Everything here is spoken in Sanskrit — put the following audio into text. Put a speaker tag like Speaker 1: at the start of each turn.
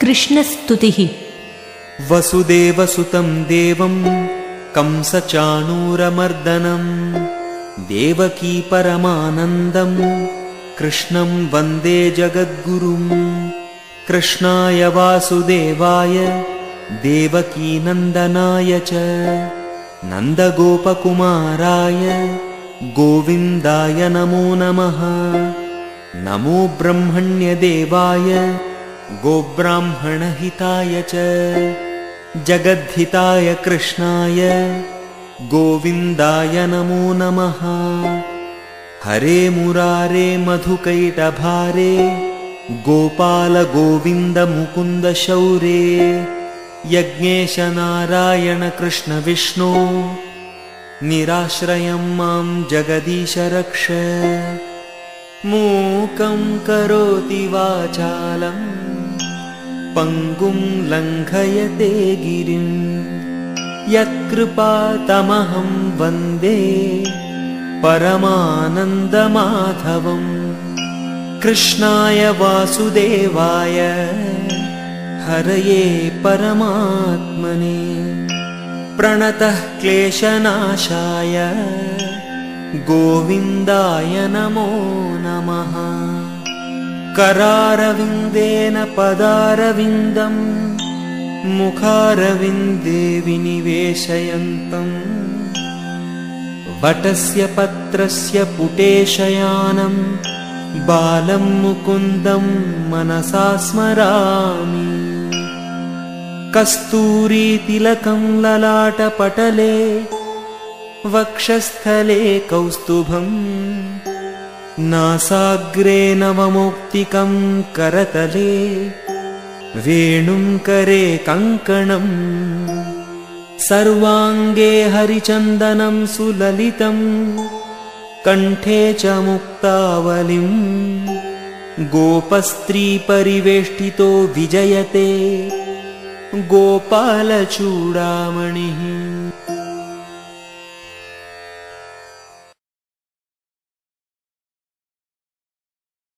Speaker 1: कृष्णस्तुतिः।
Speaker 2: वसुदेवसुतं देवं कंसचाणूरमर्दनम् देवकी परमानन्दम् कृष्णं वन्दे जगद्गुरुम् कृष्णाय वासुदेवाय देवकीनन्दनाय च नन्दगोपकुमाराय गोविन्दाय नमो नमः नमो ब्रह्मण्यदेवाय गोब्राह्मणहिताय च जगद्धिताय कृष्णाय गोविन्दाय नमो नमः। हरे मुरारे मधुकैटभारे गोपालगोविन्दमुकुन्दशौरे यज्ञेश नारायण कृष्ण विष्णो निराश्रयं मां जगदीश रक्ष। मूकं करोति वाचालम् पङ्गुं लङ्घयते गिरिं। यत्कृपातमहं वन्दे परमानन्दमाधवम् कृष्णाय वासुदेवाय हरये परमात्मने। प्रणतः क्लेशनाशाय गोविन्दाय नमो नमः करारविन्देन पदारविन्दम् मुखारविन्दे विनिवेशयन्तम् वटस्य पत्रस्य पुटेशयानम् बालं मुकुन्दं मनसा स्मरामि। कस्तूरीतिलकं ललाटपटले वक्षस्थले कौस्तुभम् नासाग्रे नवमौक्तिकं करतले वेणुं करे कङ्कणम् सर्वाङ्गे हरिचन्दनं सुललितम् कण्ठे च मुक्तावलिम् गोपस्त्रीपरिवेष्टितो विजयते गोपालचूडामणिः